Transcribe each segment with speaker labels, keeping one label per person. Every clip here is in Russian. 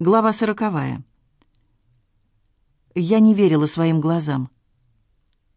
Speaker 1: Глава сороковая. Я не верила своим глазам.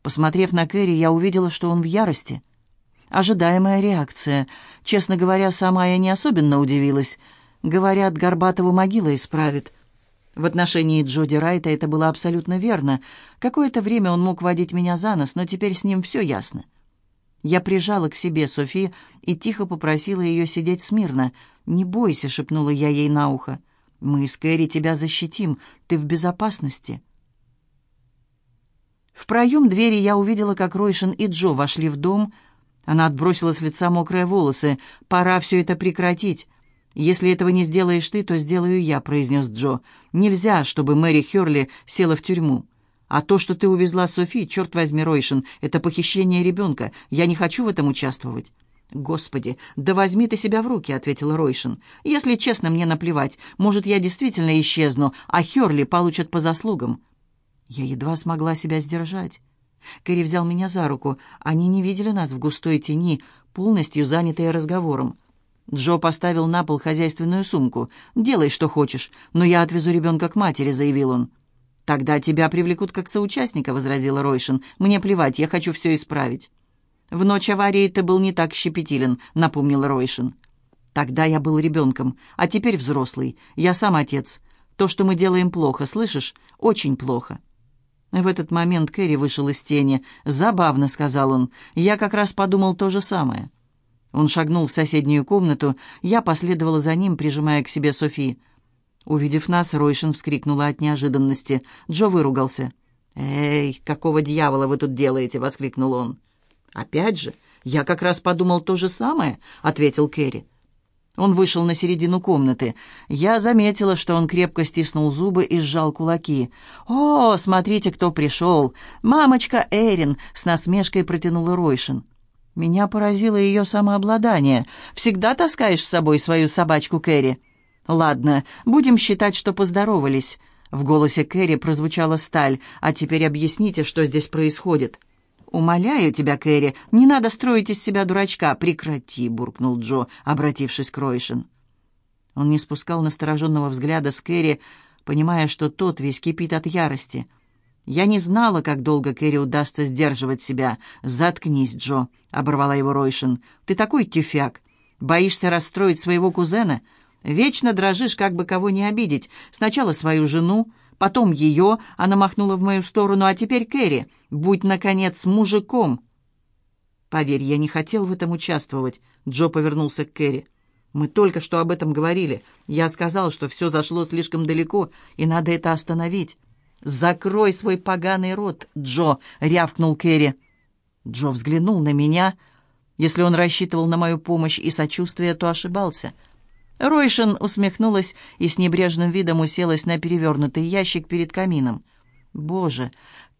Speaker 1: Посмотрев на Кэрри, я увидела, что он в ярости. Ожидаемая реакция. Честно говоря, сама я не особенно удивилась. Говорят, Горбатову могила исправит. В отношении Джоди Райта это было абсолютно верно. Какое-то время он мог водить меня за нос, но теперь с ним все ясно. Я прижала к себе Софи и тихо попросила ее сидеть смирно. «Не бойся», — шепнула я ей на ухо. Мы с Кэрри тебя защитим. Ты в безопасности». В проем двери я увидела, как Ройшин и Джо вошли в дом. Она отбросила с лица мокрые волосы. «Пора все это прекратить. Если этого не сделаешь ты, то сделаю я», — произнес Джо. «Нельзя, чтобы Мэри Херли села в тюрьму. А то, что ты увезла Софи, черт возьми, Ройшин, это похищение ребенка. Я не хочу в этом участвовать». «Господи, да возьми ты себя в руки», — ответил Ройшин. «Если честно, мне наплевать. Может, я действительно исчезну, а Херли получат по заслугам». Я едва смогла себя сдержать. Кэрри взял меня за руку. Они не видели нас в густой тени, полностью занятые разговором. Джо поставил на пол хозяйственную сумку. «Делай, что хочешь, но я отвезу ребенка к матери», — заявил он. «Тогда тебя привлекут как соучастника», — возразила Ройшин. «Мне плевать, я хочу все исправить». «В ночь аварии ты был не так щепетилен», — напомнил Ройшин. «Тогда я был ребенком, а теперь взрослый. Я сам отец. То, что мы делаем, плохо, слышишь? Очень плохо». В этот момент Кэрри вышел из тени. «Забавно», — сказал он. «Я как раз подумал то же самое». Он шагнул в соседнюю комнату. Я последовала за ним, прижимая к себе Софи. Увидев нас, Ройшин вскрикнула от неожиданности. Джо выругался. «Эй, какого дьявола вы тут делаете?» — воскликнул он. «Опять же, я как раз подумал то же самое», — ответил Кэрри. Он вышел на середину комнаты. Я заметила, что он крепко стиснул зубы и сжал кулаки. «О, смотрите, кто пришел! Мамочка Эрин!» — с насмешкой протянула Ройшин. Меня поразило ее самообладание. «Всегда таскаешь с собой свою собачку Кэрри?» «Ладно, будем считать, что поздоровались». В голосе Кэрри прозвучала сталь. «А теперь объясните, что здесь происходит». «Умоляю тебя, Кэрри, не надо строить из себя дурачка. Прекрати!» — буркнул Джо, обратившись к Ройшин. Он не спускал настороженного взгляда с Кэрри, понимая, что тот весь кипит от ярости. «Я не знала, как долго Кэрри удастся сдерживать себя. Заткнись, Джо!» — оборвала его Ройшин. «Ты такой тюфяк! Боишься расстроить своего кузена? Вечно дрожишь, как бы кого не обидеть. Сначала свою жену, потом ее, она махнула в мою сторону, а теперь Кэрри. Будь, наконец, мужиком. Поверь, я не хотел в этом участвовать. Джо повернулся к Кэрри. Мы только что об этом говорили. Я сказал, что все зашло слишком далеко, и надо это остановить. «Закрой свой поганый рот, Джо!» — рявкнул Кэрри. Джо взглянул на меня. Если он рассчитывал на мою помощь и сочувствие, то ошибался — Ройшин усмехнулась и с небрежным видом уселась на перевернутый ящик перед камином. «Боже,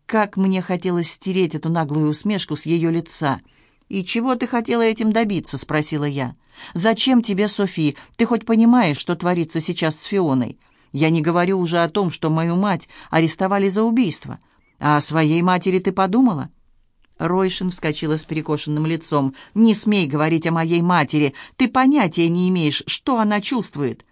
Speaker 1: как мне хотелось стереть эту наглую усмешку с ее лица!» «И чего ты хотела этим добиться?» — спросила я. «Зачем тебе, Софи? Ты хоть понимаешь, что творится сейчас с Фионой? Я не говорю уже о том, что мою мать арестовали за убийство. А о своей матери ты подумала?» Ройшин вскочила с перекошенным лицом. «Не смей говорить о моей матери. Ты понятия не имеешь, что она чувствует».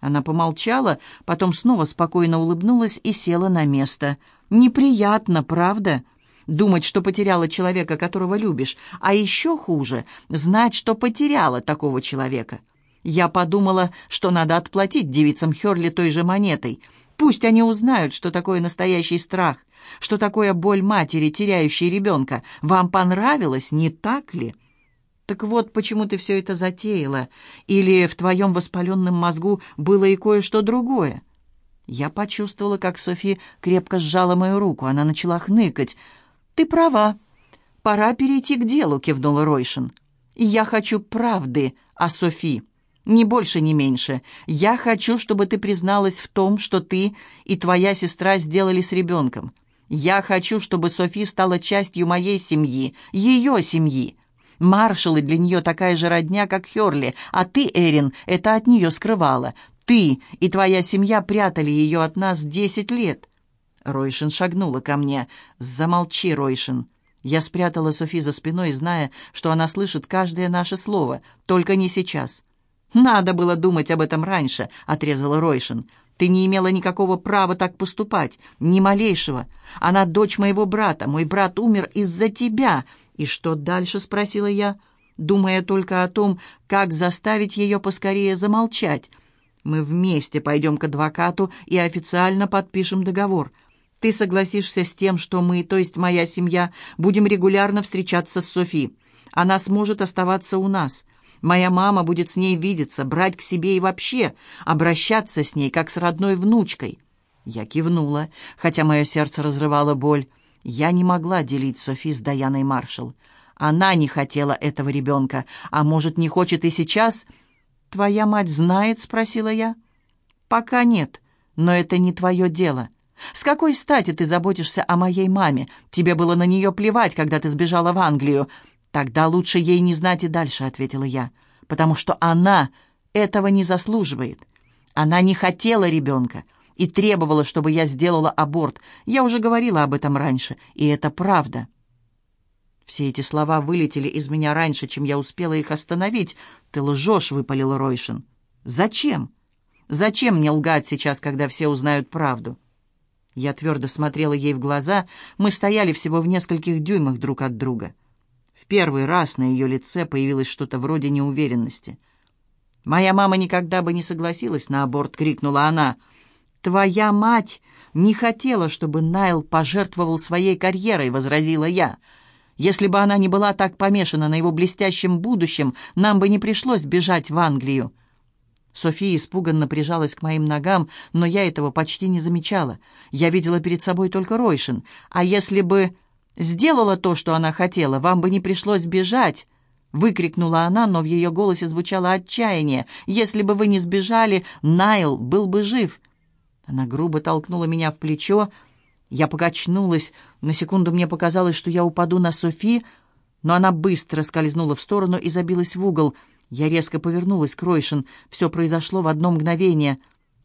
Speaker 1: Она помолчала, потом снова спокойно улыбнулась и села на место. «Неприятно, правда?» Думать, что потеряла человека, которого любишь, а еще хуже — знать, что потеряла такого человека. Я подумала, что надо отплатить девицам Херли той же монетой. Пусть они узнают, что такое настоящий страх, что такое боль матери, теряющей ребенка. Вам понравилось, не так ли? Так вот, почему ты все это затеяла? Или в твоем воспаленном мозгу было и кое-что другое? Я почувствовала, как Софи крепко сжала мою руку. Она начала хныкать. «Ты права. Пора перейти к делу», — кивнула Ройшин. «Я хочу правды о Софи. Ни больше, ни меньше. Я хочу, чтобы ты призналась в том, что ты и твоя сестра сделали с ребенком. Я хочу, чтобы Софи стала частью моей семьи, ее семьи. Маршалы для нее такая же родня, как Херли, а ты, Эрин, это от нее скрывала. Ты и твоя семья прятали ее от нас десять лет». Ройшин шагнула ко мне. «Замолчи, Ройшин». Я спрятала Софи за спиной, зная, что она слышит каждое наше слово, только не сейчас. «Надо было думать об этом раньше», — отрезала Ройшин. Ты не имела никакого права так поступать, ни малейшего. Она дочь моего брата, мой брат умер из-за тебя. И что дальше?» — спросила я, думая только о том, как заставить ее поскорее замолчать. «Мы вместе пойдем к адвокату и официально подпишем договор. Ты согласишься с тем, что мы, то есть моя семья, будем регулярно встречаться с Софи. Она сможет оставаться у нас». Моя мама будет с ней видеться, брать к себе и вообще обращаться с ней, как с родной внучкой. Я кивнула, хотя мое сердце разрывало боль. Я не могла делить Софи с Даяной Маршалл. Она не хотела этого ребенка, а может, не хочет и сейчас. «Твоя мать знает?» — спросила я. «Пока нет, но это не твое дело. С какой стати ты заботишься о моей маме? Тебе было на нее плевать, когда ты сбежала в Англию. «Тогда лучше ей не знать и дальше», — ответила я, «потому что она этого не заслуживает. Она не хотела ребенка и требовала, чтобы я сделала аборт. Я уже говорила об этом раньше, и это правда». Все эти слова вылетели из меня раньше, чем я успела их остановить. «Ты лжешь», — выпалил Ройшин. «Зачем? Зачем мне лгать сейчас, когда все узнают правду?» Я твердо смотрела ей в глаза. Мы стояли всего в нескольких дюймах друг от друга. В первый раз на ее лице появилось что-то вроде неуверенности. «Моя мама никогда бы не согласилась на аборт!» — крикнула она. «Твоя мать не хотела, чтобы Найл пожертвовал своей карьерой», — возразила я. «Если бы она не была так помешана на его блестящем будущем, нам бы не пришлось бежать в Англию». София испуганно прижалась к моим ногам, но я этого почти не замечала. Я видела перед собой только Ройшин. А если бы сделала то, что она хотела, вам бы не пришлось бежать!» Выкрикнула она, но в ее голосе звучало отчаяние. «Если бы вы не сбежали, Найл был бы жив!» Она грубо толкнула меня в плечо. Я покачнулась. На секунду мне показалось, что я упаду на Софи, но она быстро скользнула в сторону и забилась в угол. Я резко повернулась к Ройшин. Все произошло в одно мгновение.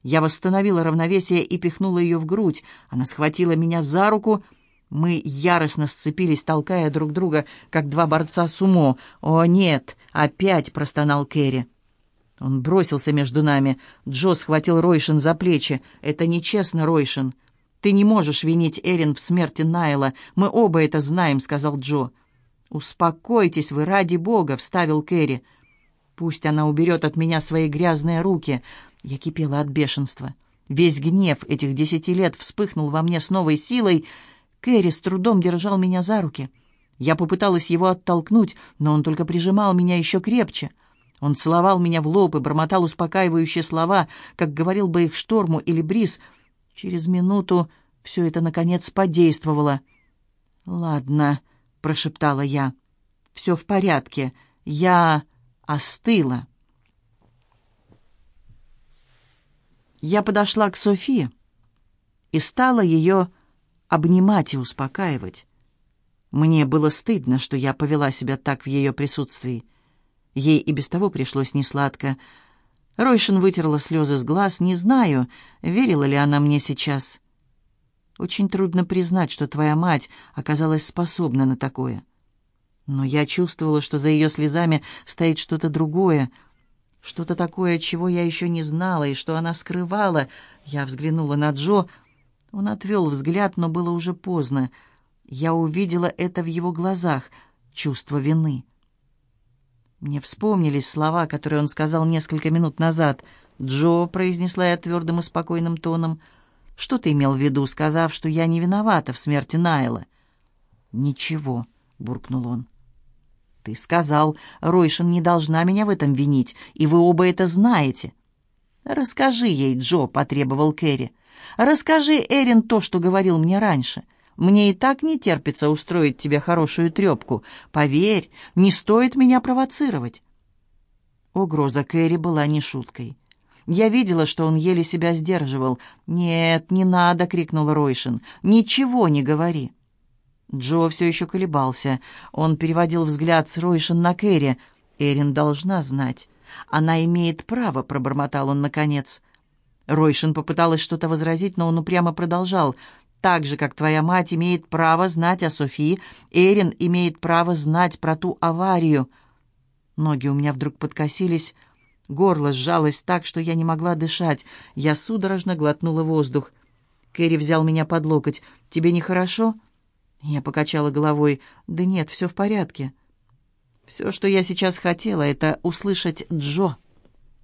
Speaker 1: Я восстановила равновесие и пихнула ее в грудь. Она схватила меня за руку — мы яростно сцепились, толкая друг друга, как два борца с умо. «О, нет!» — опять простонал Кэрри. Он бросился между нами. Джо схватил Ройшин за плечи. «Это нечестно, Ройшин. Ты не можешь винить Эрин в смерти Найла. Мы оба это знаем», — сказал Джо. «Успокойтесь вы, ради бога», — вставил Кэрри. «Пусть она уберет от меня свои грязные руки». Я кипела от бешенства. Весь гнев этих десяти лет вспыхнул во мне с новой силой — Кэрри с трудом держал меня за руки. Я попыталась его оттолкнуть, но он только прижимал меня еще крепче. Он целовал меня в лоб и бормотал успокаивающие слова, как говорил бы их Шторму или Бриз. Через минуту все это, наконец, подействовало. «Ладно», — прошептала я, — «все в порядке. Я остыла». Я подошла к Софии и стала ее обнимать и успокаивать. Мне было стыдно, что я повела себя так в ее присутствии. Ей и без того пришлось несладко. Ройшин вытерла слезы с глаз. Не знаю, верила ли она мне сейчас. Очень трудно признать, что твоя мать оказалась способна на такое. Но я чувствовала, что за ее слезами стоит что-то другое, что-то такое, чего я еще не знала и что она скрывала. Я взглянула на Джо, он отвел взгляд, но было уже поздно. Я увидела это в его глазах, чувство вины. Мне вспомнились слова, которые он сказал несколько минут назад. «Джо», — произнесла я твердым и спокойным тоном, — «что ты имел в виду, сказав, что я не виновата в смерти Найла?» «Ничего», — буркнул он. «Ты сказал, Ройшин не должна меня в этом винить, и вы оба это знаете». «Расскажи ей, Джо», — потребовал Кэрри. Расскажи, Эрин, то, что говорил мне раньше. Мне и так не терпится устроить тебе хорошую трепку. Поверь, не стоит меня провоцировать». Угроза Кэрри была не шуткой. Я видела, что он еле себя сдерживал. «Нет, не надо!» — крикнул Ройшин. «Ничего не говори!» Джо все еще колебался. Он переводил взгляд с Ройшин на Кэрри. «Эрин должна знать. Она имеет право», — пробормотал он наконец. Ройшин попыталась что-то возразить, но он упрямо продолжал. «Так же, как твоя мать имеет право знать о Софии, Эрин имеет право знать про ту аварию». Ноги у меня вдруг подкосились. Горло сжалось так, что я не могла дышать. Я судорожно глотнула воздух. Кэрри взял меня под локоть. «Тебе нехорошо?» Я покачала головой. «Да нет, все в порядке». Все, что я сейчас хотела, это услышать Джо.